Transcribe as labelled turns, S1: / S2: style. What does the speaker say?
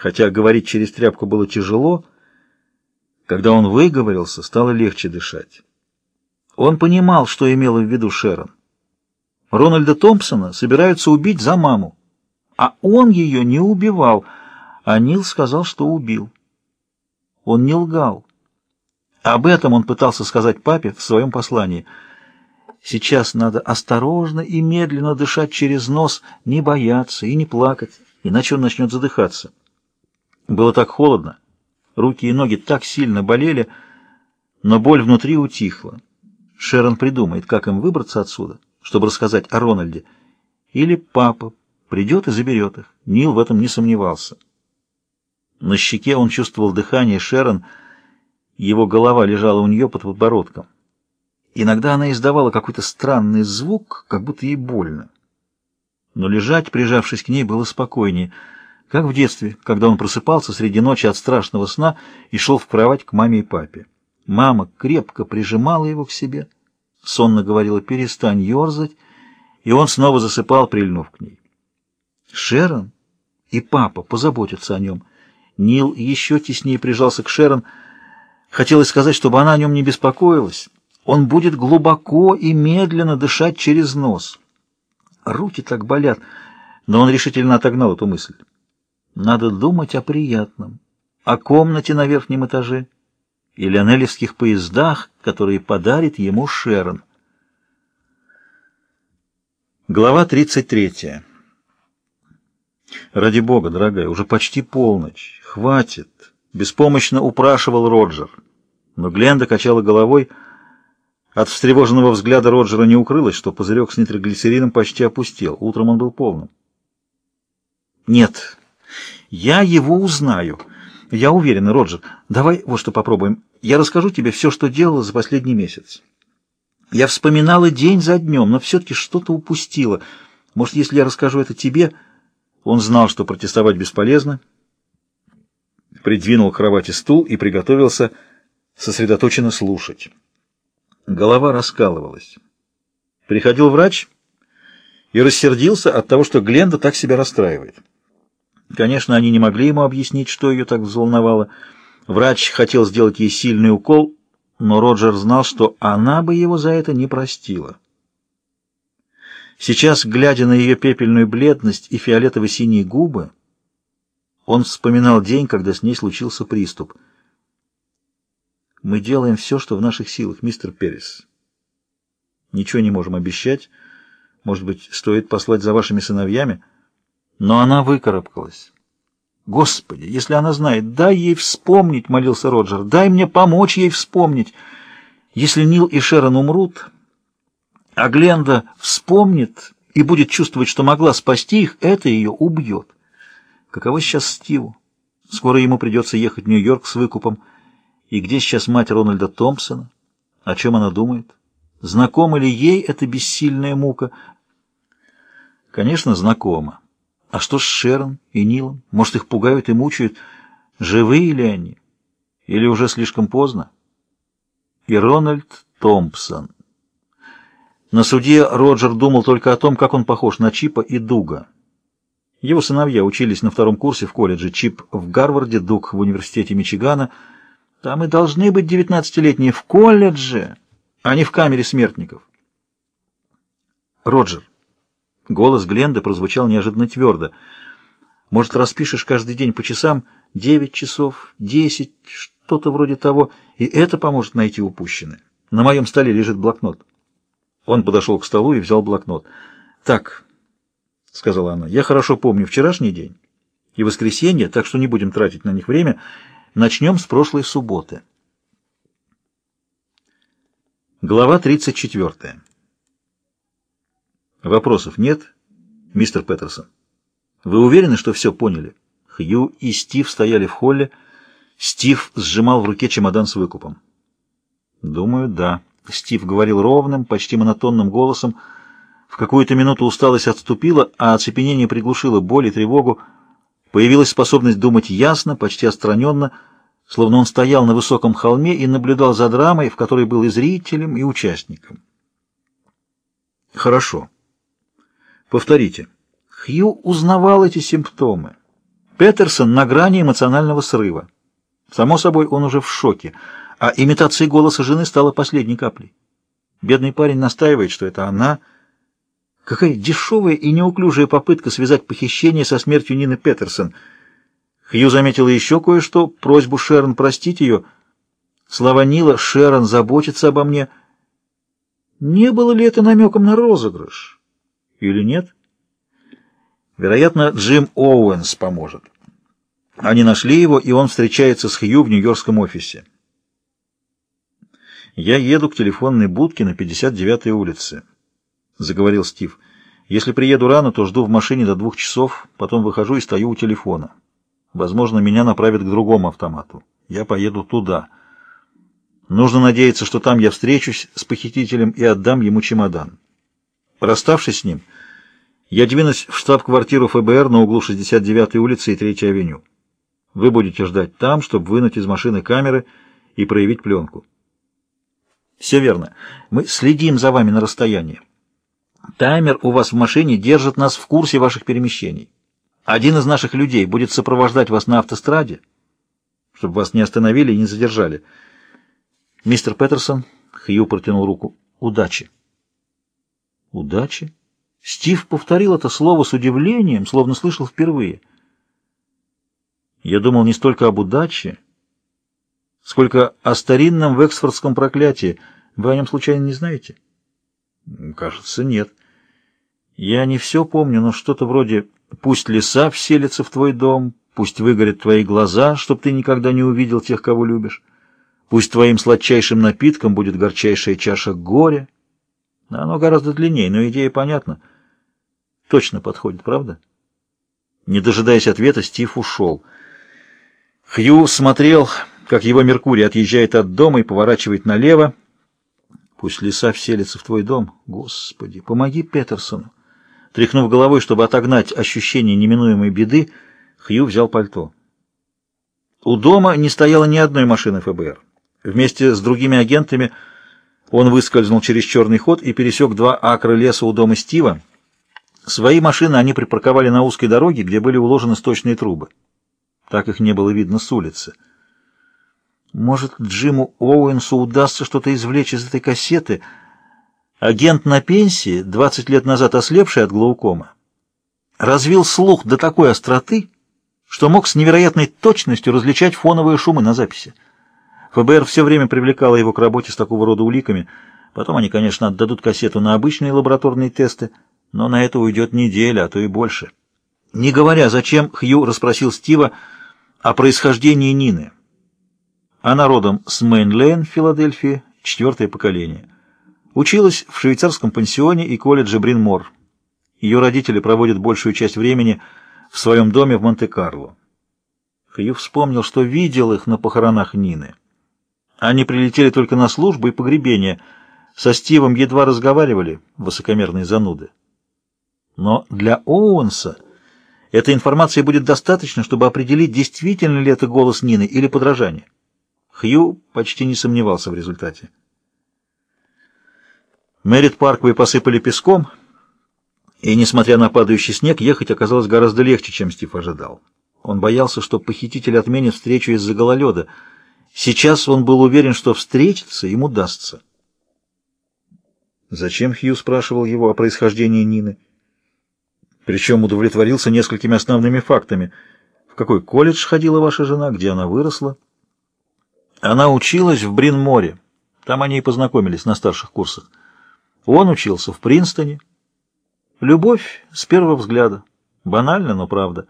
S1: Хотя говорить через тряпку было тяжело, когда он выговорился, стало легче дышать. Он понимал, что имела в виду Шерон. Рональда Томпсона собираются убить за маму, а он ее не убивал, а Нил сказал, что убил. Он не лгал. Об этом он пытался сказать папе в своем послании. Сейчас надо осторожно и медленно дышать через нос, не бояться и не плакать, иначе он начнет задыхаться. Было так холодно, руки и ноги так сильно болели, но боль внутри утихла. Шерон придумает, как им выбраться отсюда, чтобы рассказать о Рональде. Или папа придет и заберет их. Нил в этом не сомневался. На щеке он чувствовал дыхание Шерон, его голова лежала у нее под подбородком. Иногда она издавала какой-то странный звук, как будто ей больно. Но лежать, прижавшись к ней, было спокойнее — как в детстве, когда он просыпался среди ночи от страшного сна и шел в кровать к маме и папе. Мама крепко прижимала его к себе, сонно говорила «перестань ерзать», и он снова засыпал, прильнув к ней. Шерон и папа позаботятся о нем. Нил еще теснее прижался к Шерон. Хотелось сказать, чтобы она о нем не беспокоилась. Он будет глубоко и медленно дышать через нос. Руки так болят, но он решительно отогнал эту мысль. Надо думать о приятном, о комнате на верхнем этаже и лионелевских поездах, которые подарит ему Шерон. Глава 33. «Ради бога, дорогая, уже почти полночь. Хватит!» — беспомощно упрашивал Роджер. Но Гленда качала головой. От встревоженного взгляда Роджера не укрылось, что пузырек с нитроглицерином почти опустел. Утром он был полным. «Нет, я его узнаю. Я уверен, Роджер. Давай вот что попробуем. Я расскажу тебе все, что делала за последний месяц. Я вспоминала день за днем, но все-таки что-то упустила. Может, если я расскажу это тебе... Он знал, что протестовать бесполезно. Придвинул к кровати стул и приготовился сосредоточенно слушать. Голова раскалывалась. Приходил врач и рассердился от того, что Гленда так себя расстраивает. Конечно, они не могли ему объяснить, что ее так взволновало. Врач хотел сделать ей сильный укол, но Роджер знал, что она бы его за это не простила. Сейчас, глядя на ее пепельную бледность и фиолетово-синие губы, он вспоминал день, когда с ней случился приступ. «Мы делаем все, что в наших силах, мистер Перес. Ничего не можем обещать. Может быть, стоит послать за вашими сыновьями?» Но она выкарабкалась. «Господи, если она знает, дай ей вспомнить», — молился Роджер, — «дай мне помочь ей вспомнить. Если Нил и Шерон умрут, а Гленда вспомнит и будет чувствовать, что могла спасти их, это ее убьет. Каково сейчас Стиву? Скоро ему придется ехать в Нью-Йорк с выкупом. И где сейчас мать Рональда Томпсона? О чем она думает? Знакома ли ей эта бессильная мука? Конечно, знакома. А что с Шерон и Нилом? Может, их пугают и мучают? Живые ли они? Или уже слишком поздно? И Рональд Томпсон. На суде Роджер думал только о том, как он похож на Чипа и Дуга. Его сыновья учились на втором курсе в колледже, Чип в Гарварде, Дуг в университете Мичигана. Там и должны быть девятнадцатилетние в колледже, а не в камере смертников. Роджер, Голос Гленды прозвучал неожиданно твердо. «Может, распишешь каждый день по часам? Девять часов, десять, что-то вроде того, и это поможет найти упущенное. На моем столе лежит блокнот». Он подошел к столу и взял блокнот. «Так», — сказала она, — «я хорошо помню вчерашний день и воскресенье, так что не будем тратить на них время. Начнем с прошлой субботы». Глава тридцать четвертая. Вопросов нет, мистер Петерсон? Вы уверены, что все поняли? Хью и Стив стояли в холле. Стив сжимал в руке чемодан с выкупом. Думаю, да. Стив говорил ровным, почти монотонным голосом. В какую-то минуту усталость отступила, а оцепенение приглушило боль и тревогу. Появилась способность думать ясно, почти отстраненно, словно он стоял на высоком холме и наблюдал за драмой, в которой был и зрителем, и участником. Хорошо. Повторите. Хью узнавал эти симптомы. Петерсон на грани эмоционального срыва. Само собой, он уже в шоке, а имитация голоса жены стала последней каплей. Бедный парень настаивает, что это она. Какая дешевая и неуклюжая попытка связать похищение со смертью Нины Петерсон. Хью заметила еще кое-что, просьбу Шерон простить ее. Слова Нила «Шерон заботится обо мне». Не было ли это намеком на розыгрыш? Или нет? Вероятно, Джим Оуэнс поможет. Они нашли его, и он встречается с Хью в нью-йоркском офисе. «Я еду к телефонной будке на 59-й улице», — заговорил Стив. «Если приеду рано, то жду в машине до двух часов, потом выхожу и стою у телефона. Возможно, меня направят к другому автомату. Я поеду туда. Нужно надеяться, что там я встречусь с похитителем и отдам ему чемодан. Расставшись с ним, я двинусь в штаб-квартиру ФБР на углу 69-й улицы и 3-й авеню. Вы будете ждать там, чтобы вынуть из машины камеры и проявить пленку. Все верно. Мы следим за вами на расстоянии. Таймер у вас в машине держит нас в курсе ваших перемещений. Один из наших людей будет сопровождать вас на автостраде, чтобы вас не остановили и не задержали. Мистер Петерсон, Хью протянул руку. Удачи. Удачи? Стив повторил это слово с удивлением, словно слышал впервые. Я думал не столько об удаче, сколько о старинном вексфордском проклятии. Вы о нем случайно не знаете? Кажется, нет. Я не все помню, но что-то вроде «пусть леса вселятся в твой дом», «пусть выгорят твои глаза, чтоб ты никогда не увидел тех, кого любишь», «пусть твоим сладчайшим напитком будет горчайшая чаша горя». Оно гораздо длиннее, но идея понятна. Точно подходит, правда? Не дожидаясь ответа, Стив ушел. Хью смотрел, как его Меркурий отъезжает от дома и поворачивает налево. Пусть леса вселится в твой дом. Господи, помоги Петерсону. Тряхнув головой, чтобы отогнать ощущение неминуемой беды, Хью взял пальто. У дома не стояло ни одной машины ФБР. Вместе с другими агентами он выскользнул через черный ход и пересек два акра леса у дома Стива. Свои машины они припарковали на узкой дороге, где были уложены сточные трубы. Так их не было видно с улицы. Может, Джиму Оуэнсу удастся что-то извлечь из этой кассеты? Агент на пенсии, 20 лет назад ослепший от глаукома, развил слух до такой остроты, что мог с невероятной точностью различать фоновые шумы на записи. ФБР все время привлекало его к работе с такого рода уликами. Потом они, конечно, отдадут кассету на обычные лабораторные тесты, но на это уйдет неделя, а то и больше. Не говоря, зачем Хью расспросил Стива о происхождении Нины. Она родом с Мейн-Лейн Филадельфии, четвертое поколение. Училась в швейцарском пансионе и колледже Бринмор. Ее родители проводят большую часть времени в своем доме в Монте-Карло. Хью вспомнил, что видел их на похоронах Нины. Они прилетели только на службу и погребение. Со Стивом едва разговаривали, высокомерные зануды. Но для Оуэнса этой информации будет достаточно, чтобы определить, действительно ли это голос Нины или подражание. Хью почти не сомневался в результате. Мэрит Парквей посыпали песком, и, несмотря на падающий снег, ехать оказалось гораздо легче, чем Стив ожидал. Он боялся, что похититель отменит встречу из-за гололеда. Сейчас он был уверен, что встретиться ему удастся. Зачем Хью спрашивал его о происхождении Нины? Причем удовлетворился несколькими основными фактами. В какой колледж ходила ваша жена, где она выросла? Она училась в Брин-море. Там они и познакомились на старших курсах. Он учился в Принстоне. Любовь с первого взгляда. Банально, но правда.